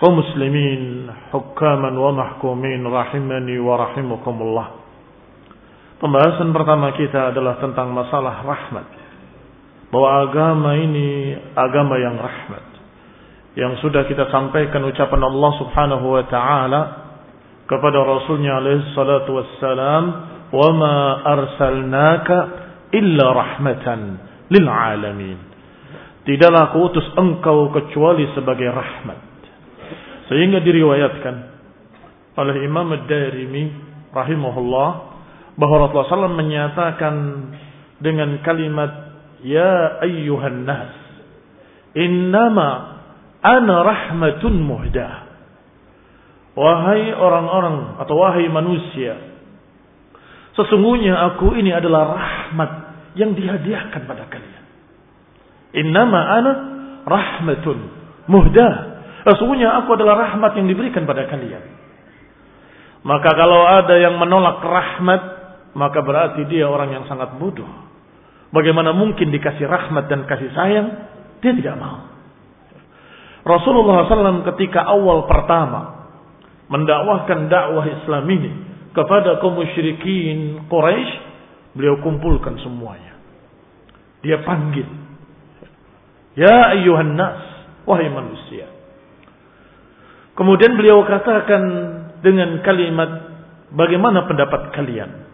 Kaum muslimin hukaman wa mahkumin rahimani wa rahimakumullah Pembahasan pertama kita adalah tentang masalah rahmat. Bahwa agama ini agama yang rahmat. Yang sudah kita sampaikan ucapan Allah Subhanahu wa taala kepada Rasulnya alaihi salatu wassalam arsalnaka illa rahmatan lil alamin. Tidaklah aku utus engkau kecuali sebagai rahmat sehingga diriwayatkan oleh Imam Ad-Darimi rahimahullah bahwa Rasulullah SAW menyatakan dengan kalimat Ya ayyuhan nas Innama ana rahmatun muhdah. Wahai orang-orang atau wahai manusia Sesungguhnya aku ini adalah rahmat yang dihadiahkan pada kalian. Innama ana rahmatun muhdah Sesungguhnya aku adalah rahmat yang diberikan pada kalian. Maka kalau ada yang menolak rahmat, maka berarti dia orang yang sangat bodoh. Bagaimana mungkin dikasih rahmat dan kasih sayang? Dia tidak mau. Rasulullah SAW ketika awal pertama mendakwahkan dakwah Islam ini kepada kaum musyrikin Quraisy, beliau kumpulkan semuanya. Dia panggil. Ya ayyuhan nas, wahai manusia. Kemudian beliau katakan dengan kalimat, bagaimana pendapat kalian?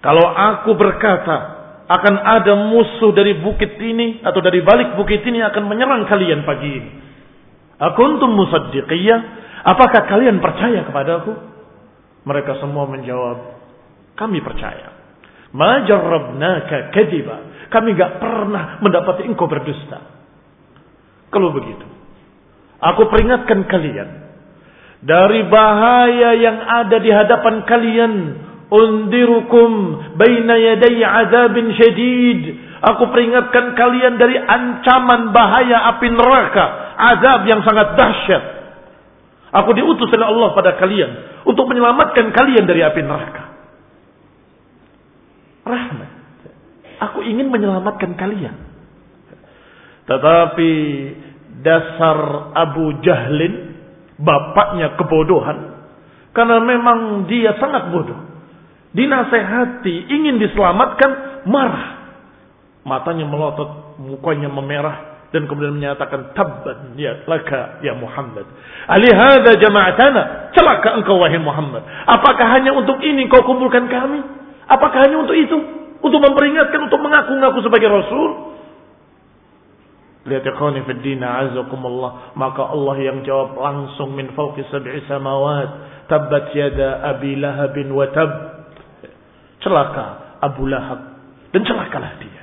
Kalau aku berkata, akan ada musuh dari bukit ini atau dari balik bukit ini akan menyerang kalian pagi ini. Akuntum musaddiqiyah? Apakah kalian percaya kepadaku? Mereka semua menjawab, kami percaya. Ma jarrabnaka kadiba. Kami gak pernah mendapati engkau berdusta. Kalau begitu, aku peringatkan kalian dari bahaya yang ada di hadapan kalian undirukum baina yaday azabin syadid. Aku peringatkan kalian dari ancaman bahaya api neraka azab yang sangat dahsyat. Aku diutus oleh Allah pada kalian untuk menyelamatkan kalian dari api neraka. Rahmat. Aku ingin menyelamatkan kalian. Tetapi dasar Abu Jahlin bapaknya kebodohan Karena memang dia sangat bodoh. Dinasehati, ingin diselamatkan, marah. Matanya melotot, mukanya memerah, dan kemudian menyatakan tabban ya laka ya Muhammad. Alihada jama'atana, celaka engkau wahai Muhammad. Apakah hanya untuk ini kau kumpulkan kami? Apakah hanya untuk itu? Untuk memperingatkan, untuk mengaku-ngaku sebagai Rasul? Lihat ikhwani fi din azakumullah. Maka Allah yang jawab langsung min fawqi sab'i samawat. Tabbat yada Abi Lahabin wa tab. Celaka Abu Lahab. Dan celakalah dia.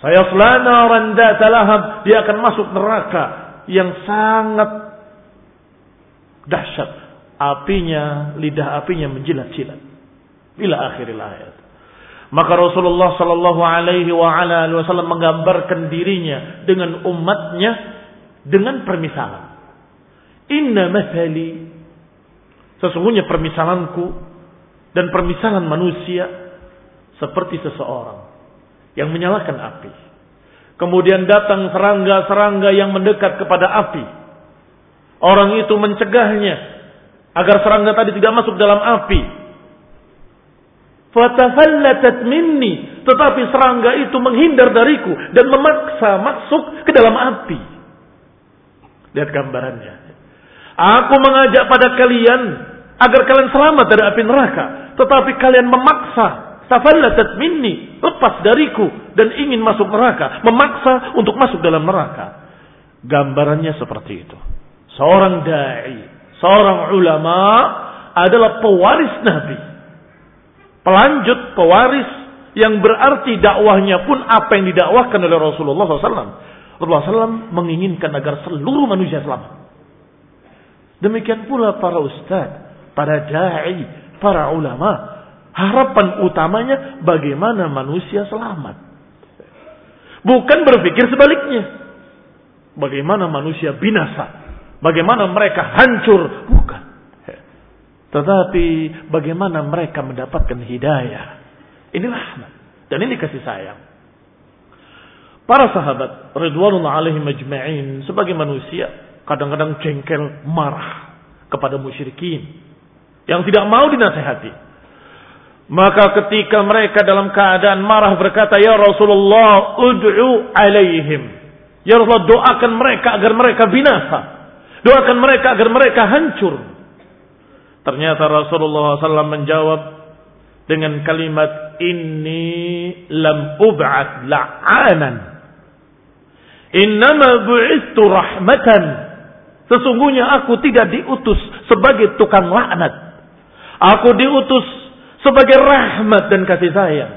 Saya selana randa talahab. Dia akan masuk neraka yang sangat dahsyat. Apinya, lidah apinya menjilat-jilat. Bila akhiril ayat. Maka Rasulullah Sallallahu Alaihi Wasallam menggambarkan dirinya dengan umatnya dengan permisalan. Inna mathali sesungguhnya permisalanku dan permisalan manusia seperti seseorang yang menyalakan api. Kemudian datang serangga-serangga yang mendekat kepada api. Orang itu mencegahnya agar serangga tadi tidak masuk dalam api. Fatafallatat minni. Tetapi serangga itu menghindar dariku dan memaksa masuk ke dalam api. Lihat gambarannya. Aku mengajak pada kalian agar kalian selamat dari api neraka. Tetapi kalian memaksa. Tafallatat minni. Lepas dariku dan ingin masuk neraka. Memaksa untuk masuk dalam neraka. Gambarannya seperti itu. Seorang da'i. Seorang ulama adalah pewaris Nabi pelanjut, pewaris yang berarti dakwahnya pun apa yang didakwahkan oleh Rasulullah SAW. Rasulullah SAW menginginkan agar seluruh manusia selamat. Demikian pula para ustaz, para da'i, para ulama. Harapan utamanya bagaimana manusia selamat. Bukan berpikir sebaliknya. Bagaimana manusia binasa. Bagaimana mereka hancur. Bukan. Tetapi bagaimana mereka mendapatkan hidayah? Inilah rahmat. Dan ini kasih sayang. Para sahabat Ridwanullah alaihi majma'in sebagai manusia kadang-kadang jengkel marah kepada musyrikin yang tidak mau dinasehati. Maka ketika mereka dalam keadaan marah berkata, Ya Rasulullah, ud'u alaihim. Ya Rasulullah, doakan mereka agar mereka binasa. Doakan mereka agar mereka hancur. Ternyata Rasulullah SAW menjawab dengan kalimat ini lam ub'at la'anan. Innama bu'istu rahmatan. Sesungguhnya aku tidak diutus sebagai tukang laknat. Aku diutus sebagai rahmat dan kasih sayang.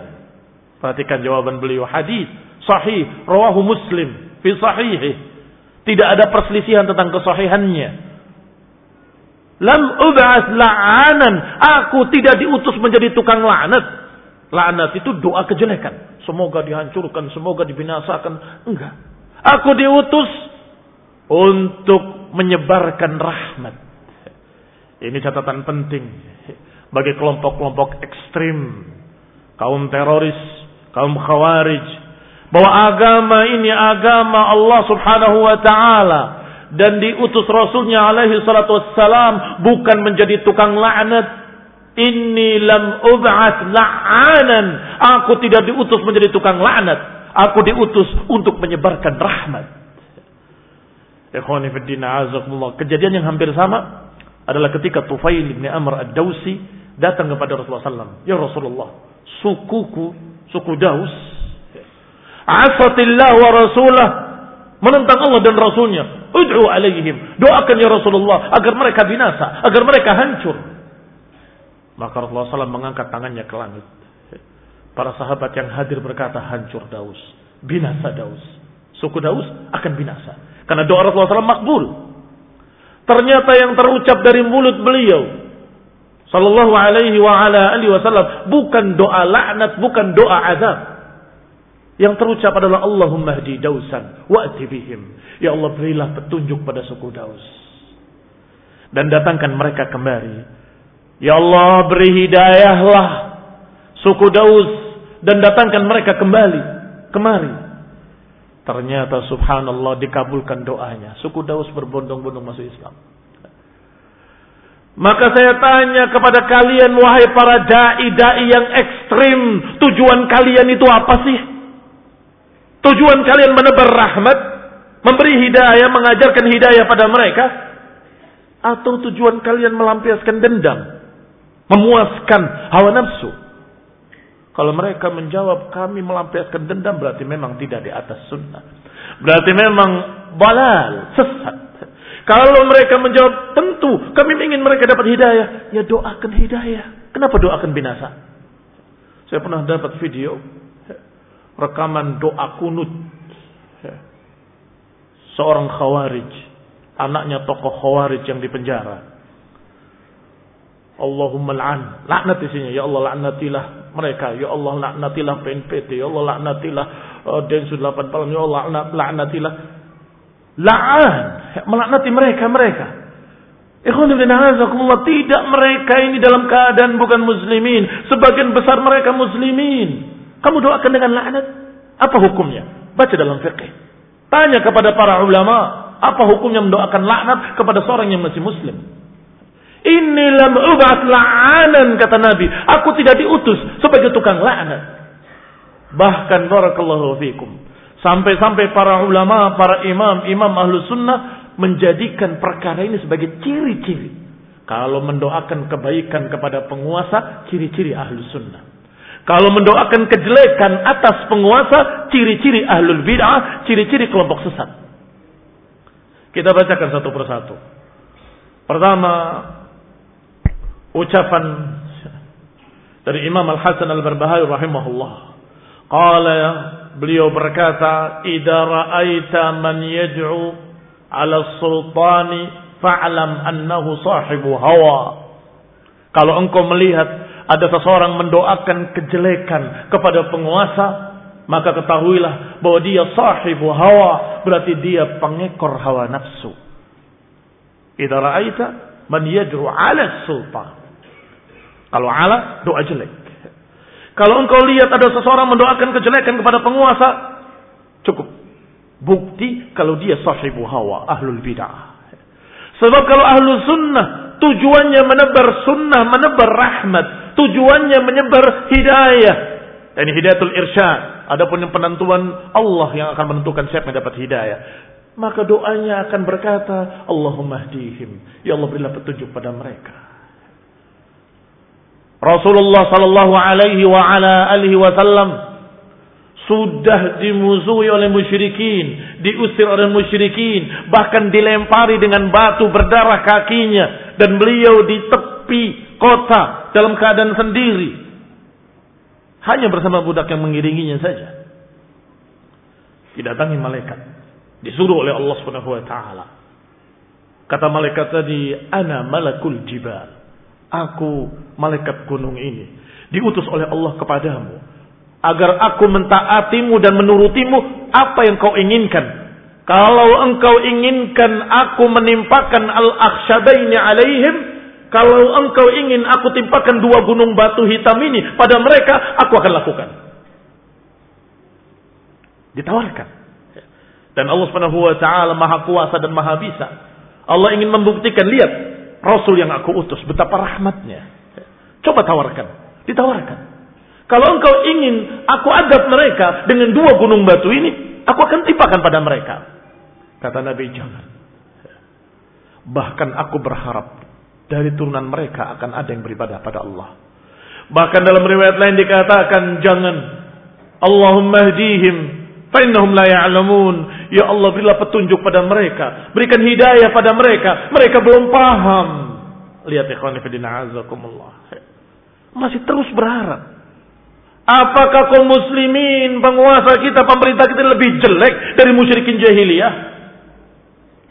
Perhatikan jawaban beliau hadis sahih rawahu Muslim fi sahih. Tidak ada perselisihan tentang kesahihannya. Lam ub'ats la'anan. Aku tidak diutus menjadi tukang laknat. Laknat itu doa kejelekan. Semoga dihancurkan, semoga dibinasakan. Enggak. Aku diutus untuk menyebarkan rahmat. Ini catatan penting bagi kelompok-kelompok ekstrim, kaum teroris, kaum khawarij, bahwa agama ini agama Allah Subhanahu wa taala dan diutus Rasulnya alaihi salatu wassalam bukan menjadi tukang laknat. Inni lam ub'ats la'anan. Aku tidak diutus menjadi tukang laknat. Aku diutus untuk menyebarkan rahmat. Kejadian yang hampir sama adalah ketika Tufail bin Amr ad-Dausi datang kepada Rasulullah SAW. Ya Rasulullah, sukuku, suku Daus, asatillah wa rasulah, menentang Allah dan Rasulnya. Ud'u alaihim. Doakan ya Rasulullah agar mereka binasa, agar mereka hancur. Maka Rasulullah SAW mengangkat tangannya ke langit. Para sahabat yang hadir berkata, hancur Daus. Binasa Daus. Suku Daus akan binasa. Karena doa Rasulullah SAW makbul. Ternyata yang terucap dari mulut beliau. Sallallahu alaihi wa ala alihi wasallam. Bukan doa laknat, bukan doa azab. Yang terucap adalah Allahumma hdi dausan wa'ti bihim. Ya Allah berilah petunjuk pada suku Daus. Dan datangkan mereka kembali. Ya Allah beri hidayahlah suku Daus dan datangkan mereka kembali kemari. Ternyata subhanallah dikabulkan doanya. Suku Daus berbondong-bondong masuk Islam. Maka saya tanya kepada kalian wahai para dai-dai yang ekstrim, tujuan kalian itu apa sih? Tujuan kalian menebar rahmat, memberi hidayah, mengajarkan hidayah pada mereka atau tujuan kalian melampiaskan dendam, memuaskan hawa nafsu? Kalau mereka menjawab kami melampiaskan dendam berarti memang tidak di atas sunnah. Berarti memang balal, sesat. Kalau mereka menjawab tentu kami ingin mereka dapat hidayah, ya doakan hidayah. Kenapa doakan binasa? Saya pernah dapat video rekaman doa kunut seorang khawarij, anaknya tokoh khawarij yang dipenjara. Allahumma la'an. Laknat isinya. Ya Allah laknatilah mereka. Ya Allah laknatilah PNPT. Ya Allah laknatilah uh, Densus 8 Malam. Ya Allah laknatilah. La'an. Melaknati mereka. Mereka. Tidak mereka ini dalam keadaan bukan muslimin. Sebagian besar mereka muslimin. Kamu doakan dengan laknat. Apa hukumnya? Baca dalam fiqh. Tanya kepada para ulama. Apa hukumnya mendoakan laknat kepada seorang yang masih muslim? Ini lam ubat la'anan kata Nabi. Aku tidak diutus sebagai tukang laknat. Bahkan barakallahu fikum. Sampai-sampai para ulama, para imam, imam ahlu sunnah menjadikan perkara ini sebagai ciri-ciri. Kalau mendoakan kebaikan kepada penguasa, ciri-ciri ahlu sunnah. Kalau mendoakan kejelekan atas penguasa, ciri-ciri ahlul bid'ah, ciri-ciri kelompok sesat. Kita bacakan satu persatu. Pertama, ucapan dari Imam Al-Hasan Al-Barbahari rahimahullah. Qala beliau berkata, "Idza ra'aita man yad'u 'ala sultani fa'lam annahu sahibu hawa." Kalau engkau melihat ada seseorang mendoakan kejelekan kepada penguasa, maka ketahuilah bahwa dia sahibu hawa, berarti dia pengekor hawa nafsu. Idza ra'aita man yad'u 'ala sultan kalau ala, doa jelek. Kalau engkau lihat ada seseorang mendoakan kejelekan kepada penguasa, cukup. Bukti kalau dia sahibu hawa, ahlul bid'ah. Sebab kalau ahlu sunnah, tujuannya menebar sunnah, menebar rahmat. Tujuannya menyebar hidayah. Ini hidayatul irsyad. Adapun yang penentuan Allah yang akan menentukan siapa yang dapat hidayah. Maka doanya akan berkata, Allahumma hdihim. Ya Allah berilah petunjuk pada mereka. Rasulullah sallallahu alaihi wa ala alihi wasallam sudah dimusuhi oleh musyrikin, diusir oleh musyrikin, bahkan dilempari dengan batu berdarah kakinya dan beliau di tepi kota dalam keadaan sendiri. Hanya bersama budak yang mengiringinya saja. Didatangi malaikat, disuruh oleh Allah Subhanahu wa taala. Kata malaikat tadi, "Ana malakul jibal." Aku malaikat gunung ini diutus oleh Allah kepadamu agar aku mentaatimu dan menurutimu apa yang kau inginkan. Kalau engkau inginkan aku menimpakan al-akhshabaini alaihim, kalau engkau ingin aku timpakan dua gunung batu hitam ini pada mereka, aku akan lakukan. Ditawarkan. Dan Allah Subhanahu wa taala Maha Kuasa dan Maha Bisa. Allah ingin membuktikan, lihat, Rasul yang aku utus, betapa rahmatnya. Coba tawarkan, ditawarkan. Kalau engkau ingin aku adab mereka dengan dua gunung batu ini, aku akan timpakan pada mereka. Kata Nabi, jangan. Bahkan aku berharap dari turunan mereka akan ada yang beribadah pada Allah. Bahkan dalam riwayat lain dikatakan, jangan. Allahumma hdihim Fa'innahum la ya'lamun. Ya Allah berilah petunjuk pada mereka. Berikan hidayah pada mereka. Mereka belum paham. Lihat ikhwan fillah azakumullah. Masih terus berharap. Apakah kaum muslimin, penguasa kita, pemerintah kita lebih jelek dari musyrikin jahiliyah?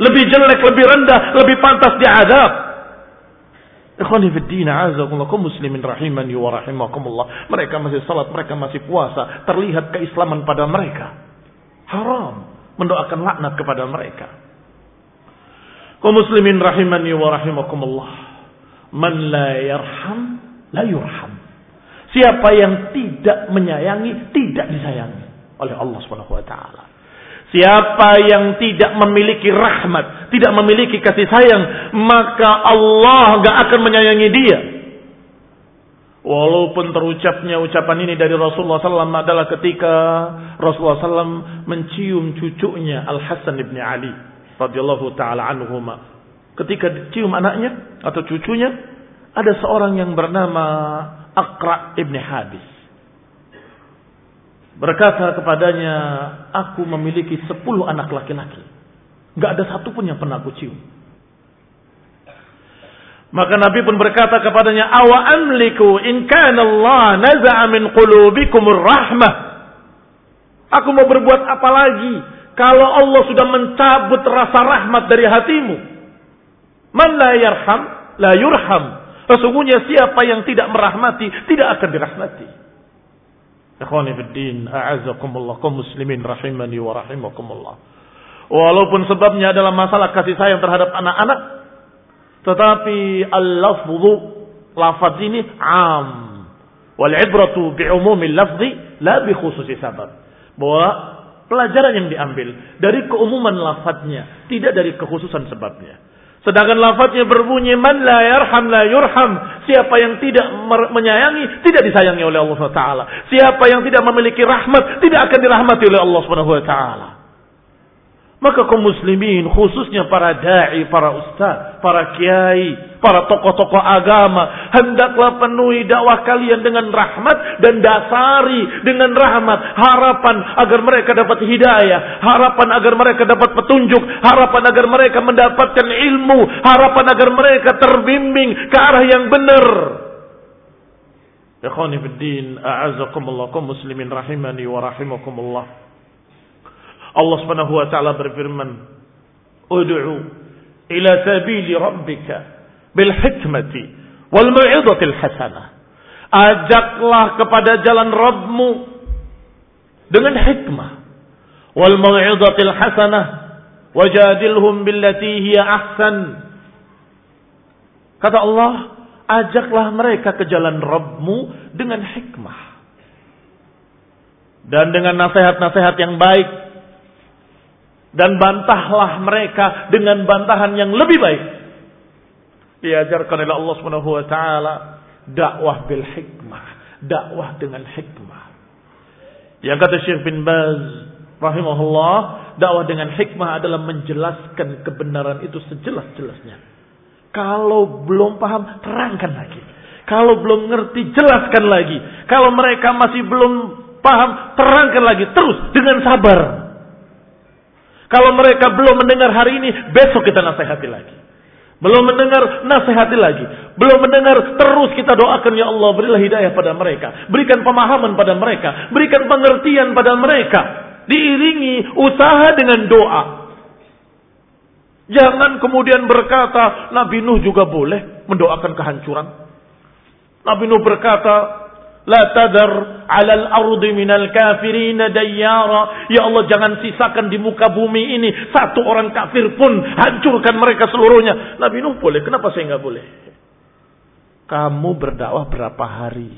Lebih jelek, lebih rendah, lebih pantas diadab. Ikhwani fi din azakumullah kaum muslimin rahimani wa rahimakumullah. Mereka masih salat, mereka masih puasa, terlihat keislaman pada mereka. Haram mendoakan laknat kepada mereka. Kau muslimin rahimani wa rahimakumullah. Man la yarham la yurham. Siapa yang tidak menyayangi tidak disayangi oleh Allah Subhanahu wa taala. Siapa yang tidak memiliki rahmat, tidak memiliki kasih sayang, maka Allah gak akan menyayangi dia. Walaupun terucapnya ucapan ini dari Rasulullah SAW adalah ketika Rasulullah SAW mencium cucunya Al Hasan ibn Ali radhiyallahu taala anhuma. Ketika dicium anaknya atau cucunya, ada seorang yang bernama Aqra ibn Habis. Berkata kepadanya, aku memiliki sepuluh anak laki-laki. Gak ada satupun yang pernah aku cium. Maka Nabi pun berkata kepadanya, "Awa amliku in kana Allah naza'a min qulubikumur rahmah." Aku mau berbuat apa lagi kalau Allah sudah mencabut rasa rahmat dari hatimu? Man la yarham la yurham. Sesungguhnya siapa yang tidak merahmati tidak akan dirahmati. Ikhwani fid din, a'azzakumullah kaum muslimin rahimani wa rahimakumullah. Walaupun sebabnya adalah masalah kasih sayang terhadap anak-anak, tetapi al-lafzu lafaz ini am. Wal ibratu bi umumil lafzi la bi khususi sabab. Bahwa pelajaran yang diambil dari keumuman lafadznya, tidak dari kekhususan sebabnya. Sedangkan lafadznya berbunyi man la yarham la yurham. Siapa yang tidak menyayangi tidak disayangi oleh Allah SWT. Siapa yang tidak memiliki rahmat tidak akan dirahmati oleh Allah SWT. Maka kaum muslimin khususnya para da'i, para ustaz, para kiai, para tokoh-tokoh agama hendaklah penuhi dakwah kalian dengan rahmat dan dasari dengan rahmat harapan agar mereka dapat hidayah, harapan agar mereka dapat petunjuk, harapan agar mereka mendapatkan ilmu, harapan agar mereka terbimbing ke arah yang benar. Ikhwani fid din, a'azakumullah kaum muslimin rahimani wa rahimakumullah. Allah Subhanahu wa taala berfirman, "Ud'u ila sabili rabbika bil hikmati wal mau'izatil hasanah." Ajaklah kepada jalan Rabbmu dengan hikmah wal mau'izatil hasanah wajadilhum billati hiya ahsan. Kata Allah, ajaklah mereka ke jalan Rabbmu dengan hikmah dan dengan nasihat-nasihat yang baik dan bantahlah mereka dengan bantahan yang lebih baik. Diajarkan oleh Allah Subhanahu wa taala dakwah bil hikmah, dakwah dengan hikmah. Yang kata Syekh bin Baz rahimahullah, dakwah dengan hikmah adalah menjelaskan kebenaran itu sejelas-jelasnya. Kalau belum paham, terangkan lagi. Kalau belum ngerti, jelaskan lagi. Kalau mereka masih belum paham, terangkan lagi terus dengan sabar. Kalau mereka belum mendengar hari ini, besok kita nasihati lagi. Belum mendengar, nasihati lagi. Belum mendengar, terus kita doakan, Ya Allah, berilah hidayah pada mereka. Berikan pemahaman pada mereka. Berikan pengertian pada mereka. Diiringi usaha dengan doa. Jangan kemudian berkata, Nabi Nuh juga boleh mendoakan kehancuran. Nabi Nuh berkata, La tadar alal ardi minal kafirina dayyara. Ya Allah jangan sisakan di muka bumi ini. Satu orang kafir pun hancurkan mereka seluruhnya. Nabi Nuh boleh. Kenapa saya nggak boleh? Kamu berdakwah berapa hari?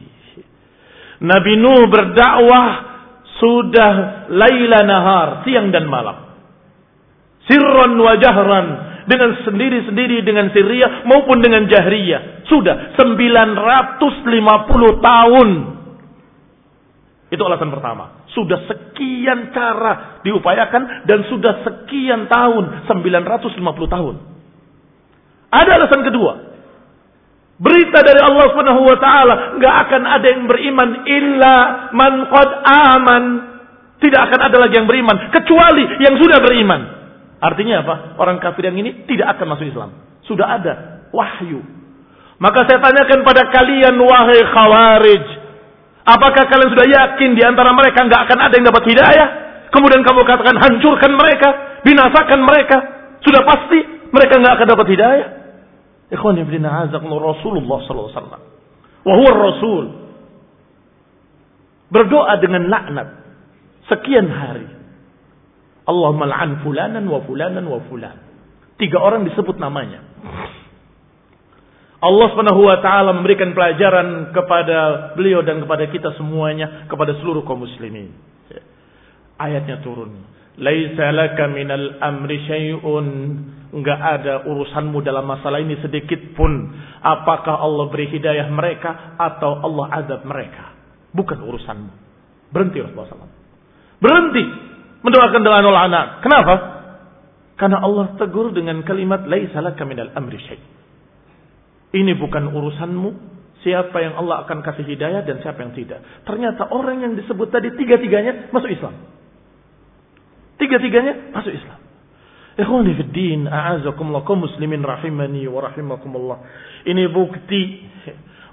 Nabi Nuh berdakwah sudah laila nahar. Siang dan malam. Sirran wa jahran dengan sendiri-sendiri dengan Syria maupun dengan Jahriyah. Sudah 950 tahun. Itu alasan pertama. Sudah sekian cara diupayakan dan sudah sekian tahun, 950 tahun. Ada alasan kedua. Berita dari Allah Subhanahu wa taala, enggak akan ada yang beriman illa man qad aman. Tidak akan ada lagi yang beriman kecuali yang sudah beriman. Artinya apa? Orang kafir yang ini tidak akan masuk Islam. Sudah ada wahyu. Maka saya tanyakan pada kalian wahai khawarij. Apakah kalian sudah yakin di antara mereka nggak akan ada yang dapat hidayah? Kemudian kamu katakan hancurkan mereka, binasakan mereka. Sudah pasti mereka nggak akan dapat hidayah. Ikhwan ibn Rasulullah sallallahu alaihi rasul. Berdoa dengan laknat sekian hari. Allahumma la'an fulanan wa fulanan wa fulan. Tiga orang disebut namanya. Allah Subhanahu wa taala memberikan pelajaran kepada beliau dan kepada kita semuanya, kepada seluruh kaum muslimin. Ayatnya turun. Laisa laka minal amri syai'un. Enggak ada urusanmu dalam masalah ini sedikit pun. Apakah Allah beri hidayah mereka atau Allah azab mereka. Bukan urusanmu. Berhenti Rasulullah SAW. Berhenti mendoakan doa nol anak. Kenapa? Karena Allah tegur dengan kalimat laisa laka minal amri syai'. Ini bukan urusanmu. Siapa yang Allah akan kasih hidayah dan siapa yang tidak. Ternyata orang yang disebut tadi tiga-tiganya masuk Islam. Tiga-tiganya masuk Islam. Ikhwani a'azakumullah kaum muslimin rahimani wa rahimakumullah. Ini bukti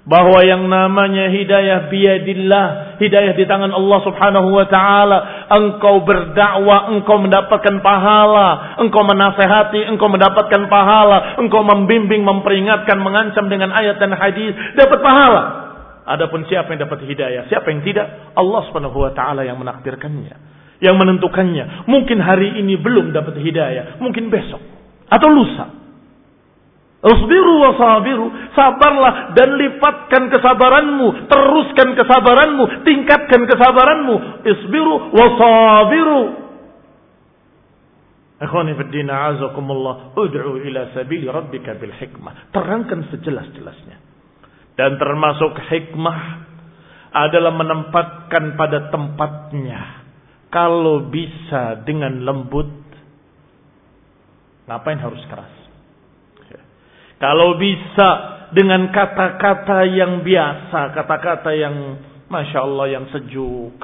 bahwa yang namanya hidayah biadillah, hidayah di tangan Allah Subhanahu wa taala. Engkau berdakwah, engkau mendapatkan pahala, engkau menasehati, engkau mendapatkan pahala, engkau membimbing, memperingatkan, mengancam dengan ayat dan hadis, dapat pahala. Adapun siapa yang dapat hidayah, siapa yang tidak, Allah Subhanahu wa taala yang menakdirkannya yang menentukannya. Mungkin hari ini belum dapat hidayah, mungkin besok atau lusa. Usbiru wa sabiru, sabarlah dan lipatkan kesabaranmu, teruskan kesabaranmu, tingkatkan kesabaranmu. Isbiru wa sabiru. Akhwani fi din azakumullah, ud'u ila sabili rabbika bil hikmah. Terangkan sejelas-jelasnya. Dan termasuk hikmah adalah menempatkan pada tempatnya kalau bisa dengan lembut, ngapain harus keras? Kalau bisa dengan kata-kata yang biasa, kata-kata yang masya Allah yang sejuk,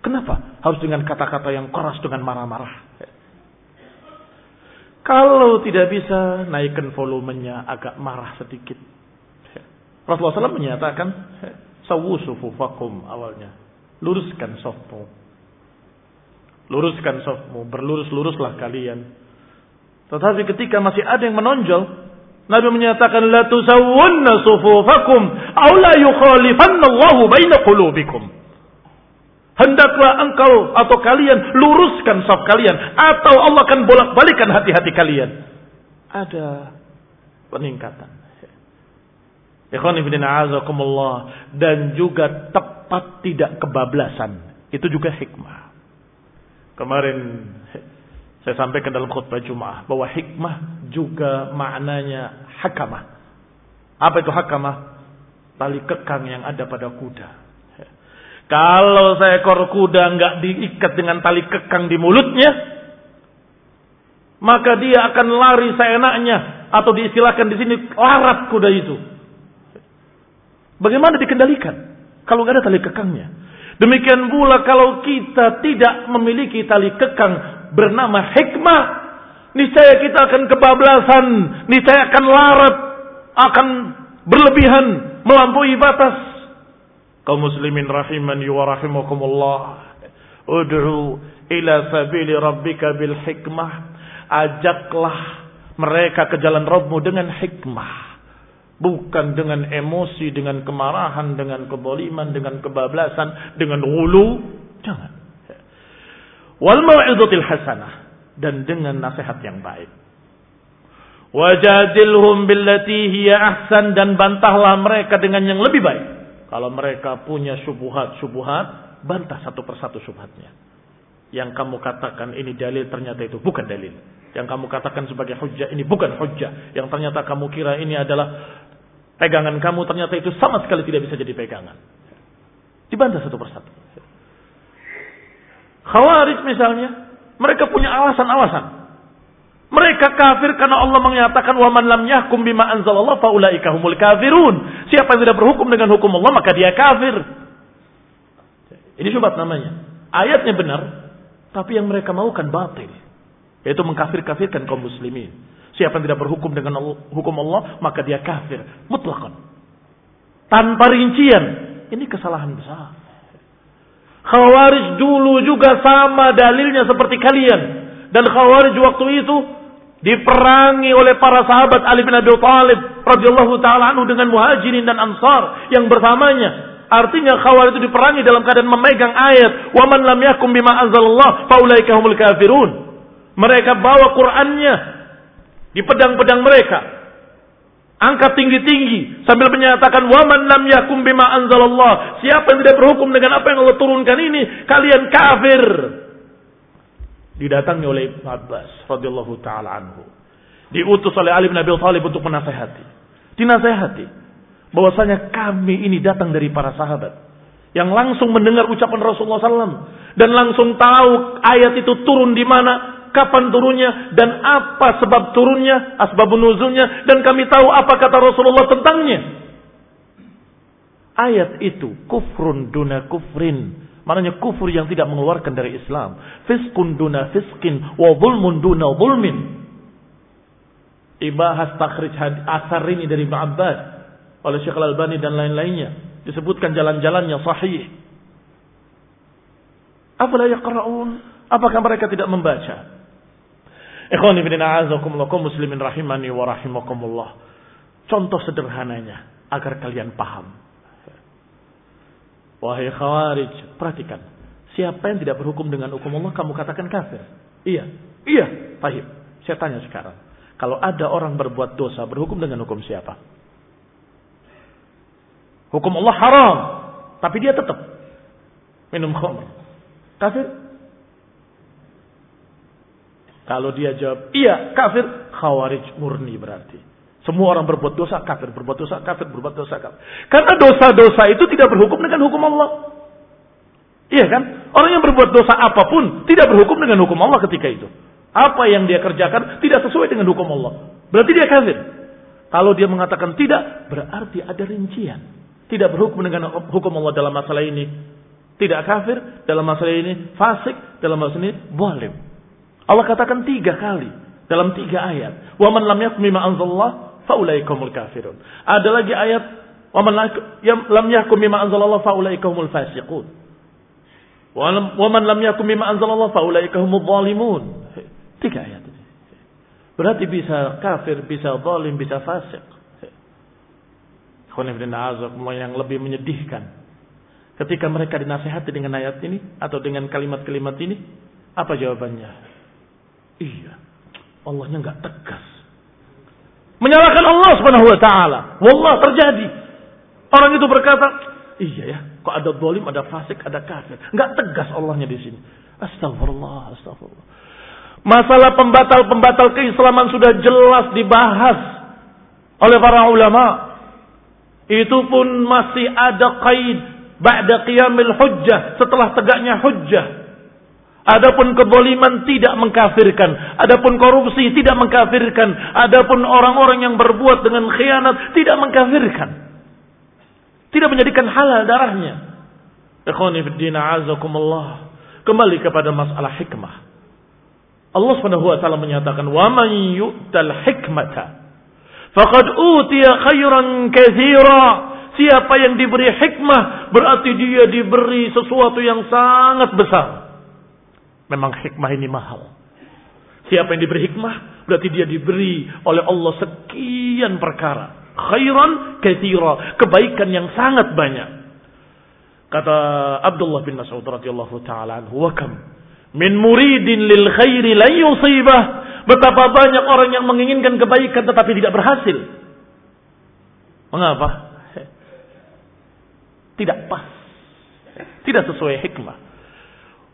kenapa harus dengan kata-kata yang keras dengan marah-marah? Kalau tidak bisa naikkan volumenya agak marah sedikit. Rasulullah SAW menyatakan, sawu sufufakum awalnya, luruskan softmu Luruskan sofmu, berlurus-luruslah kalian. Tetapi ketika masih ada yang menonjol, Nabi menyatakan la tusawwunna sufufakum aw la yukhalifanna Allahu baina qulubikum. Hendaklah engkau atau kalian luruskan saf kalian atau Allah akan bolak-balikan hati-hati kalian. Ada peningkatan. Ikhwan ibn a'azakumullah dan juga tepat tidak kebablasan. Itu juga hikmah. Kemarin saya sampaikan dalam khutbah Jumat bahwa hikmah juga maknanya hakamah. Apa itu hakamah? Tali kekang yang ada pada kuda. Kalau seekor kuda nggak diikat dengan tali kekang di mulutnya, maka dia akan lari seenaknya atau diistilahkan di sini larat kuda itu. Bagaimana dikendalikan kalau nggak ada tali kekangnya? Demikian pula kalau kita tidak memiliki tali kekang bernama hikmah, niscaya kita akan kebablasan, niscaya akan larat, akan berlebihan, melampaui batas. Kaum muslimin rahiman wa rahimakumullah. Ud'u ila sabili rabbika bil hikmah. Ajaklah mereka ke jalan Rabbmu dengan hikmah. Bukan dengan emosi, dengan kemarahan, dengan keboliman, dengan kebablasan, dengan hulu. Jangan. Wal mau'izatil hasanah. Dan dengan nasihat yang baik. Wajadilhum billati hiya ahsan. Dan bantahlah mereka dengan yang lebih baik. Kalau mereka punya syubuhat-syubuhat, bantah satu persatu syubhatnya. Yang kamu katakan ini dalil ternyata itu bukan dalil. Yang kamu katakan sebagai hujjah ini bukan hujjah. Yang ternyata kamu kira ini adalah pegangan kamu ternyata itu sama sekali tidak bisa jadi pegangan. Dibantah satu persatu. Khawarij misalnya, mereka punya alasan-alasan. Mereka kafir karena Allah menyatakan wa man lam yahkum bima anzalallah faulaika humul kafirun. Siapa yang tidak berhukum dengan hukum Allah maka dia kafir. Ini syubhat namanya. Ayatnya benar, tapi yang mereka maukan batil. Yaitu mengkafir-kafirkan kaum muslimin. Siapa yang tidak berhukum dengan hukum Allah, maka dia kafir. Mutlakan. Tanpa rincian. Ini kesalahan besar. Khawarij dulu juga sama dalilnya seperti kalian. Dan Khawarij waktu itu diperangi oleh para sahabat Ali bin Abi Thalib radhiyallahu taala anhu dengan muhajirin dan ansar yang bersamanya. Artinya Khawarij itu diperangi dalam keadaan memegang ayat, "Wa man lam yakum bima anzalallah faulaika kafirun." Mereka bawa Qur'annya di pedang-pedang mereka. Angkat tinggi-tinggi sambil menyatakan waman lam yakum bima anzalallah. Siapa yang tidak berhukum dengan apa yang Allah turunkan ini, kalian kafir. didatangi oleh Ibn Abbas radhiyallahu taala anhu. Diutus oleh Ali bin Abi Thalib untuk menasehati. Dinasehati bahwasanya kami ini datang dari para sahabat yang langsung mendengar ucapan Rasulullah SAW dan langsung tahu ayat itu turun di mana, kapan turunnya dan apa sebab turunnya, asbabun nuzulnya dan kami tahu apa kata Rasulullah tentangnya. Ayat itu kufrun duna kufrin Maknanya kufur yang tidak mengeluarkan dari Islam. Fiskun duna fiskin wa zulmun duna zulmin. Ibahas takhrij asar ini dari Ibn Abbas oleh Syekh Al-Albani dan lain-lainnya. Disebutkan jalan-jalannya sahih. Afala yaqra'un? Apakah mereka tidak membaca? Ikhwani bin a'azakumullah muslimin rahimani wa rahimakumullah. Contoh sederhananya agar kalian paham. Wahai khawarij, perhatikan. Siapa yang tidak berhukum dengan hukum Allah, kamu katakan kafir. Iya, iya, pahit. Saya tanya sekarang. Kalau ada orang berbuat dosa, berhukum dengan hukum siapa? Hukum Allah haram. Tapi dia tetap minum khamr. Kafir? Kalau dia jawab, iya kafir, khawarij murni berarti. Semua orang berbuat dosa kafir, berbuat dosa kafir, berbuat dosa kafir. Karena dosa-dosa itu tidak berhukum dengan hukum Allah. Iya kan? Orang yang berbuat dosa apa pun tidak berhukum dengan hukum Allah ketika itu. Apa yang dia kerjakan tidak sesuai dengan hukum Allah. Berarti dia kafir. Kalau dia mengatakan tidak, berarti ada rincian. Tidak berhukum dengan hukum Allah dalam masalah ini. Tidak kafir dalam masalah ini. Fasik dalam masalah ini. Boleh. Allah katakan tiga kali. Dalam tiga ayat. Wa man lam yakmi ma'anzallah faulaikumul kafirun. Ada lagi ayat wa man lam yakum bima anzalallah faulaikumul fasiqun. Wa man lam yakum bima anzalallah faulaikumul zalimun. Tiga ayat ini. Berarti bisa kafir, bisa zalim, bisa fasik. yang lebih menyedihkan. Ketika mereka dinasehati dengan ayat ini atau dengan kalimat-kalimat ini, apa jawabannya? Iya, Allahnya nggak tegas. Menyalahkan Allah Subhanahu wa taala. Wallah terjadi. Orang itu berkata, "Iya ya, kok ada zalim, ada fasik, ada kafir." Enggak tegas Allahnya di sini. Astagfirullah, astagfirullah. Masalah pembatal-pembatal keislaman sudah jelas dibahas oleh para ulama. Itu pun masih ada qaid ba'da qiyamil hujjah, setelah tegaknya hujjah. Adapun keboliman tidak mengkafirkan. Adapun korupsi tidak mengkafirkan. Adapun orang-orang yang berbuat dengan khianat tidak mengkafirkan. Tidak menjadikan halal darahnya. Azakumullah. Kembali kepada masalah hikmah. Allah Subhanahu wa taala menyatakan, "Wa man yu'tal hikmata faqad utiya khairan katsira." Siapa yang diberi hikmah berarti dia diberi sesuatu yang sangat besar. Memang hikmah ini mahal. Siapa yang diberi hikmah, berarti dia diberi oleh Allah sekian perkara. Khairan kathira. Kebaikan yang sangat banyak. Kata Abdullah bin Mas'ud radhiyallahu taala anhu, "Wa kam min muridin lil khairi la yusibah." Betapa banyak orang yang menginginkan kebaikan tetapi tidak berhasil. Mengapa? Tidak pas. Tidak sesuai hikmah.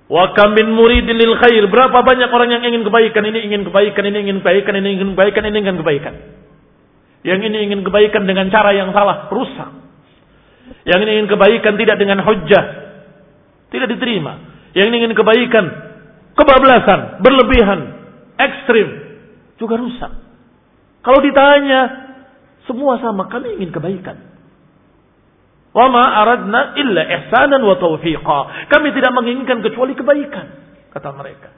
Wa kamin muridin lil khair. Berapa banyak orang yang ingin kebaikan, ini ingin kebaikan, ini ingin kebaikan, ini ingin kebaikan, ini ingin kebaikan. Yang ini ingin kebaikan dengan cara yang salah, rusak. Yang ini ingin kebaikan tidak dengan hujjah, tidak diterima. Yang ini ingin kebaikan, kebablasan, berlebihan, ekstrim, juga rusak. Kalau ditanya, semua sama, kami ingin kebaikan. Wama aradna illa ihsanan wa taufiqa. Kami tidak menginginkan kecuali kebaikan, kata mereka.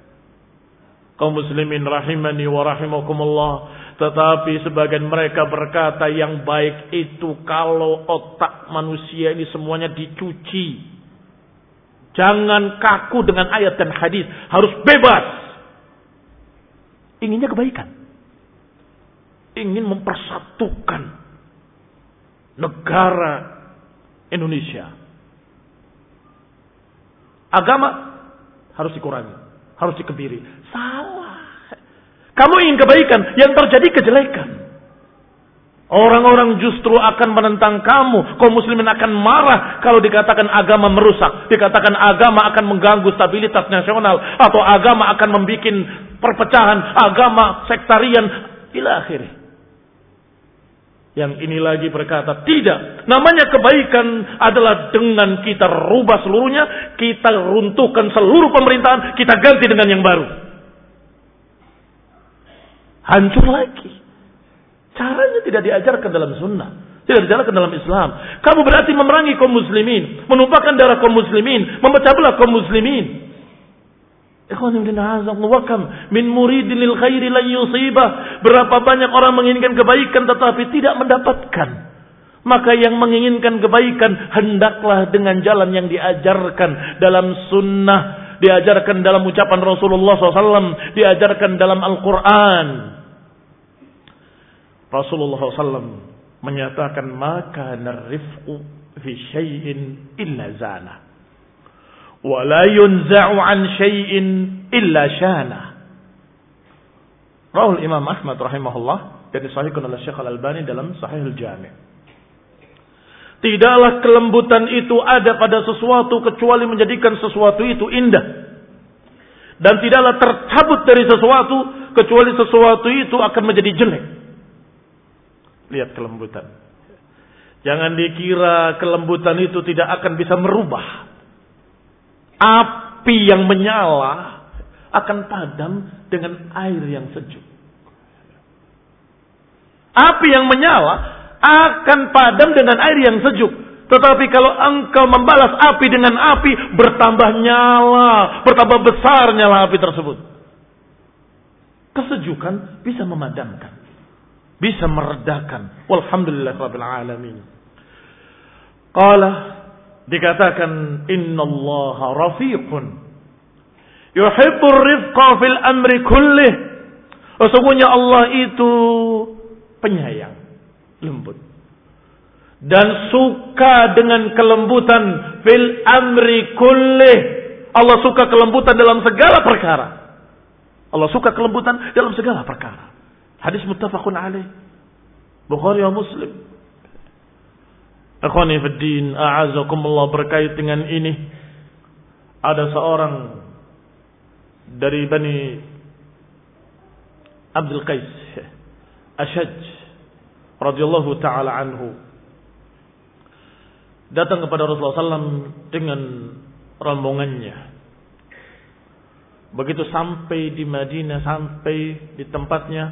Kaum muslimin rahimani wa rahimakumullah. Tetapi sebagian mereka berkata yang baik itu kalau otak manusia ini semuanya dicuci. Jangan kaku dengan ayat dan hadis. Harus bebas. Inginnya kebaikan. Ingin mempersatukan negara Indonesia. Agama harus dikurangi, harus dikebiri. Salah. Kamu ingin kebaikan, yang terjadi kejelekan. Orang-orang justru akan menentang kamu. Kaum muslimin akan marah kalau dikatakan agama merusak. Dikatakan agama akan mengganggu stabilitas nasional. Atau agama akan membuat perpecahan. Agama sektarian. Ila akhirnya. Yang ini lagi berkata, tidak. Namanya kebaikan adalah dengan kita rubah seluruhnya. Kita runtuhkan seluruh pemerintahan. Kita ganti dengan yang baru. Hancur lagi. Caranya tidak diajarkan dalam sunnah. Tidak diajarkan dalam Islam. Kamu berarti memerangi kaum muslimin. Menumpahkan darah kaum muslimin. Memecah belah kaum muslimin. Min muridin khairi la yusibah. Berapa banyak orang menginginkan kebaikan tetapi tidak mendapatkan. Maka yang menginginkan kebaikan hendaklah dengan jalan yang diajarkan dalam sunnah, diajarkan dalam ucapan Rasulullah SAW, diajarkan dalam Al-Quran. Rasulullah SAW menyatakan maka narif'u fi syai'in illa zana wa la yunza'u an syai'in illa shana Rahul Imam Ahmad rahimahullah dan disahihkan oleh Syekh Al-Albani dalam Sahih Al-Jami' Tidaklah kelembutan itu ada pada sesuatu kecuali menjadikan sesuatu itu indah. Dan tidaklah tercabut dari sesuatu kecuali sesuatu itu akan menjadi jelek. Lihat kelembutan. Jangan dikira kelembutan itu tidak akan bisa merubah. Api yang menyala akan padam dengan air yang sejuk. Api yang menyala akan padam dengan air yang sejuk. Tetapi kalau engkau membalas api dengan api, bertambah nyala, bertambah besar nyala api tersebut. Kesejukan bisa memadamkan bisa meredakan. Walhamdulillah rabbil alamin. Qala dikatakan innallaha rafiqun yuhibbur rifqa fil amri kullih. Sesungguhnya Allah itu penyayang, lembut. Dan suka dengan kelembutan fil amri kullih. Allah suka kelembutan dalam segala perkara. Allah suka kelembutan dalam segala perkara. Hadis muttafaqun alaih. Bukhari wa Muslim. Akhwani fi din, a'azakumullah berkait dengan ini. Ada seorang dari Bani Abdul Qais Ashaj radhiyallahu taala anhu datang kepada Rasulullah SAW dengan rombongannya. Begitu sampai di Madinah, sampai di tempatnya,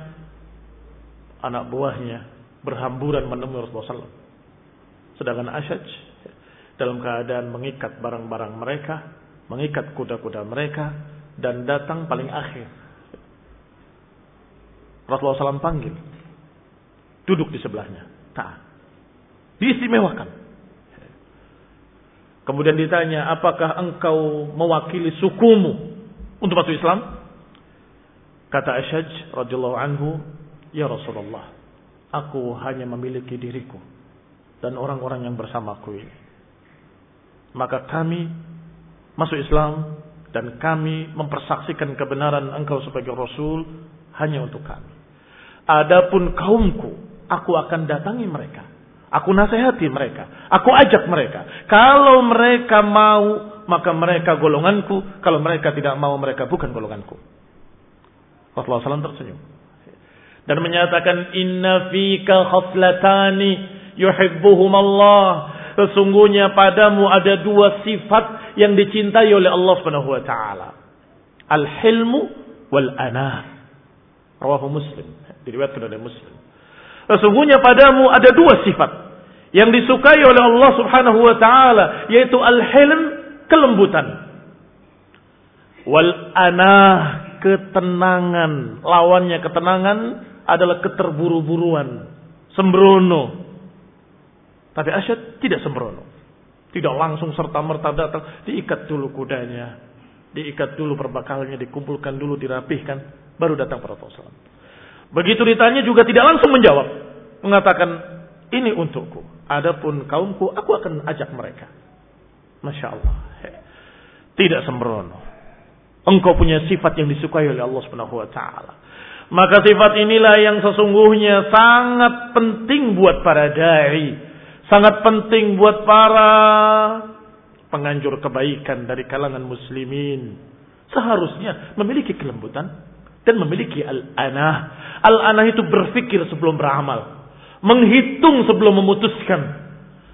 anak buahnya berhamburan menemui Rasulullah SAW. Sedangkan Asyaj dalam keadaan mengikat barang-barang mereka, mengikat kuda-kuda mereka, dan datang paling akhir. Rasulullah SAW panggil. Duduk di sebelahnya. Tak. Diistimewakan. Kemudian ditanya, apakah engkau mewakili sukumu untuk masuk Islam? Kata Asyaj radhiyallahu anhu, Ya Rasulullah, aku hanya memiliki diriku dan orang-orang yang bersamaku ini. Maka kami masuk Islam dan kami mempersaksikan kebenaran engkau sebagai Rasul hanya untuk kami. Adapun kaumku, aku akan datangi mereka. Aku nasihati mereka. Aku ajak mereka. Kalau mereka mau, maka mereka golonganku. Kalau mereka tidak mau, mereka bukan golonganku. Rasulullah SAW tersenyum dan menyatakan inna fika khaflatani yuhibbuhum Allah. Sesungguhnya padamu ada dua sifat yang dicintai oleh Allah Subhanahu wa taala. Al-hilmu wal ana rawahu muslim. Diriwayatkan oleh muslim. Sesungguhnya padamu ada dua sifat yang disukai oleh Allah Subhanahu wa taala yaitu al-hilm kelembutan. Wal ana ketenangan. Lawannya ketenangan adalah keterburu-buruan, sembrono. Tapi Asyad tidak sembrono. Tidak langsung serta-merta datang, diikat dulu kudanya, diikat dulu perbakalnya, dikumpulkan dulu, dirapihkan, baru datang pada Rasulullah. Begitu ditanya juga tidak langsung menjawab, mengatakan ini untukku. Adapun kaumku, aku akan ajak mereka. Masya Allah. Tidak sembrono. Engkau punya sifat yang disukai oleh Allah Subhanahu wa taala. Maka sifat inilah yang sesungguhnya sangat penting buat para dai, sangat penting buat para penganjur kebaikan dari kalangan muslimin. Seharusnya memiliki kelembutan dan memiliki al-anah. Al-anah itu berpikir sebelum beramal, menghitung sebelum memutuskan.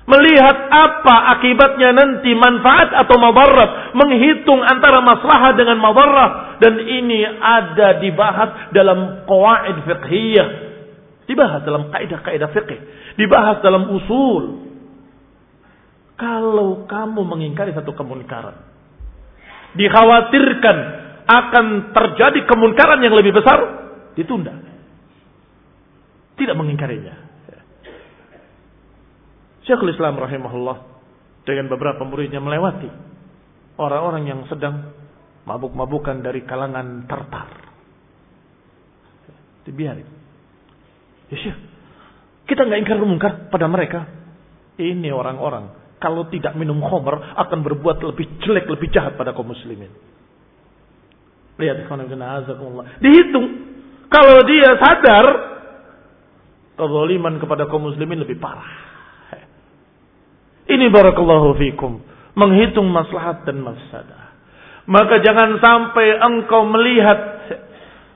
Melihat apa akibatnya nanti manfaat atau mabarat. Menghitung antara masalah dengan mabarat. Dan ini ada dibahas dalam qawaid fiqhiyah. Dibahas dalam kaidah-kaidah fiqh. Dibahas dalam usul. Kalau kamu mengingkari satu kemunkaran. Dikhawatirkan akan terjadi kemunkaran yang lebih besar. Ditunda. Tidak mengingkarinya. Syekhul Islam rahimahullah dengan beberapa muridnya melewati orang-orang yang sedang mabuk-mabukan dari kalangan tertar. Dibiarin. Ya Syekh, kita nggak ingkar mungkar pada mereka. Ini orang-orang kalau tidak minum khamr akan berbuat lebih jelek, lebih jahat pada kaum muslimin. Lihat Dihitung. Kalau dia sadar kezaliman kepada kaum muslimin lebih parah. Ini barakallahu fikum. Menghitung maslahat dan mafsadah. Maka jangan sampai engkau melihat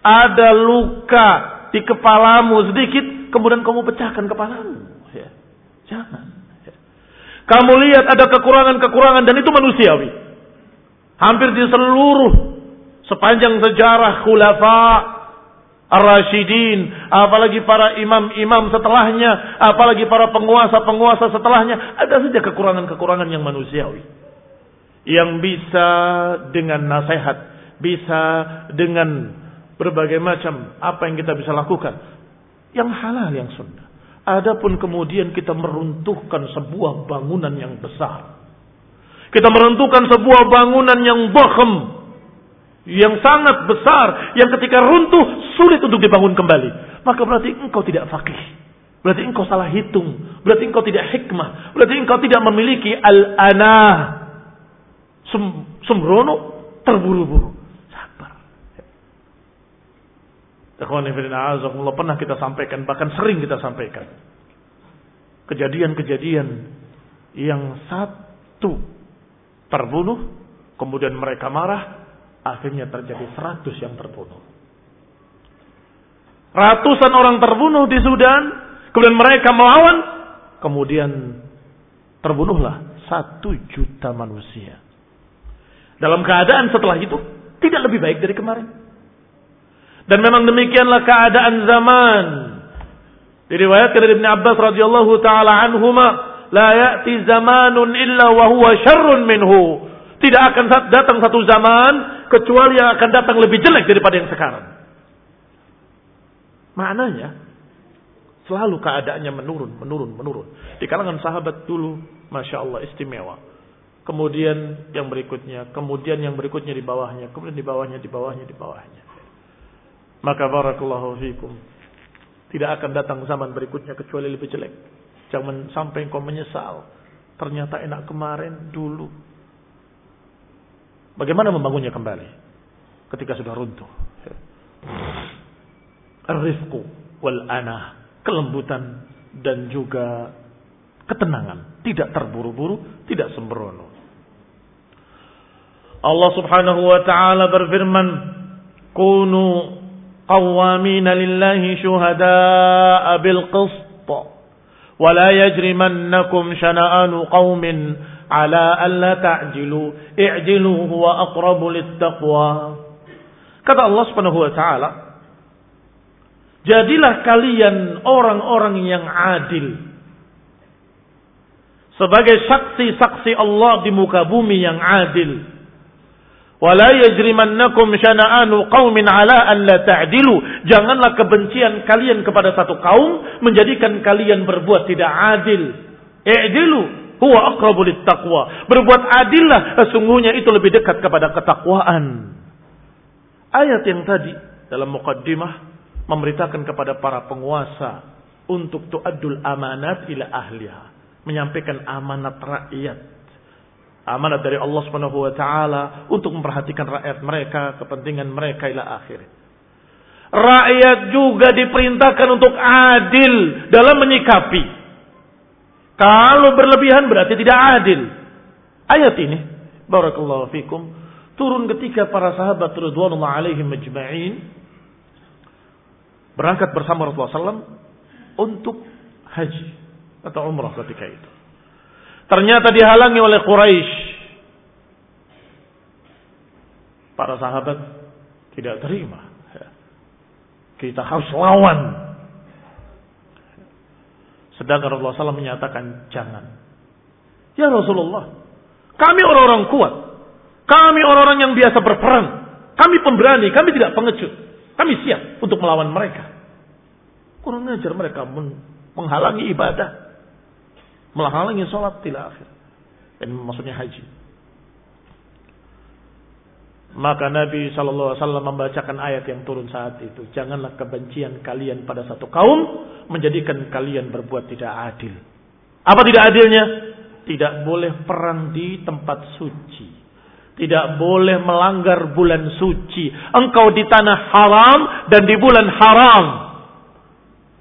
ada luka di kepalamu sedikit, kemudian kamu pecahkan kepalamu. Ya. Jangan. Ya. Kamu lihat ada kekurangan-kekurangan dan itu manusiawi. Hampir di seluruh sepanjang sejarah khulafa Ar-Rashidin, apalagi para imam-imam setelahnya, apalagi para penguasa-penguasa setelahnya, ada saja kekurangan-kekurangan yang manusiawi. Yang bisa dengan nasihat, bisa dengan berbagai macam apa yang kita bisa lakukan. Yang halal, yang sunnah. Adapun kemudian kita meruntuhkan sebuah bangunan yang besar. Kita meruntuhkan sebuah bangunan yang bohong yang sangat besar yang ketika runtuh sulit untuk dibangun kembali maka berarti engkau tidak fakih berarti engkau salah hitung berarti engkau tidak hikmah berarti engkau tidak memiliki al-anah Sem sembrono terburu-buru sabar Allah pernah kita sampaikan bahkan sering kita sampaikan kejadian-kejadian yang satu terbunuh kemudian mereka marah Akhirnya terjadi seratus yang terbunuh. Ratusan orang terbunuh di Sudan. Kemudian mereka melawan. Kemudian terbunuhlah satu juta manusia. Dalam keadaan setelah itu tidak lebih baik dari kemarin. Dan memang demikianlah keadaan zaman. Diriwayatkan dari Ibn Abbas radhiyallahu taala anhuma, la ya'ti zamanun illa wa huwa syarrun minhu. Tidak akan datang satu zaman kecuali yang akan datang lebih jelek daripada yang sekarang. Maknanya selalu keadaannya menurun, menurun, menurun. Di kalangan sahabat dulu, masya Allah istimewa. Kemudian yang berikutnya, kemudian yang berikutnya di bawahnya, kemudian di bawahnya, di bawahnya, di bawahnya. Maka barakallahu fikum. Tidak akan datang zaman berikutnya kecuali lebih jelek. Jangan sampai engkau menyesal. Ternyata enak kemarin dulu. Bagaimana membangunnya kembali ketika sudah runtuh? Ar-rifqu wal anah, kelembutan dan juga ketenangan, tidak terburu-buru, tidak sembrono. Allah Subhanahu wa taala berfirman, "Kunu qawwamina lillahi syuhada'a bil qist." ولا يجرمنكم شنآن قوم على ألا تعجلوا اعجلوا هو أقرب للتقوى kata Allah Subhanahu wa taala jadilah kalian orang-orang yang adil sebagai saksi-saksi Allah di muka bumi yang adil Wala yajrimannakum syana'anu qaumin ala an la ta'dilu. Janganlah kebencian kalian kepada satu kaum menjadikan kalian berbuat tidak adil. I'dilu huwa aqrabu taqwa. Berbuat adillah sesungguhnya itu lebih dekat kepada ketakwaan. Ayat yang tadi dalam muqaddimah memberitakan kepada para penguasa untuk tu'addul amanat ila ahliha, menyampaikan amanat rakyat. Amanat dari Allah Subhanahu wa taala untuk memperhatikan rakyat mereka, kepentingan mereka ila akhir. Rakyat juga diperintahkan untuk adil dalam menyikapi. Kalau berlebihan berarti tidak adil. Ayat ini, barakallahu fikum, turun ketika para sahabat radhiyallahu alaihim majma'in berangkat bersama Rasulullah SAW untuk haji atau umrah ketika itu. Ternyata dihalangi oleh Quraisy. Para sahabat tidak terima. Kita harus lawan. Sedangkan Rasulullah SAW menyatakan jangan. Ya Rasulullah, kami orang-orang kuat. Kami orang-orang yang biasa berperang. Kami pemberani, kami tidak pengecut. Kami siap untuk melawan mereka. Kurang ajar mereka menghalangi ibadah. Menghalangi sholat tidak akhir. Dan maksudnya haji. Maka Nabi Wasallam membacakan ayat yang turun saat itu. Janganlah kebencian kalian pada satu kaum menjadikan kalian berbuat tidak adil. Apa tidak adilnya? Tidak boleh perang di tempat suci. Tidak boleh melanggar bulan suci. Engkau di tanah haram dan di bulan haram.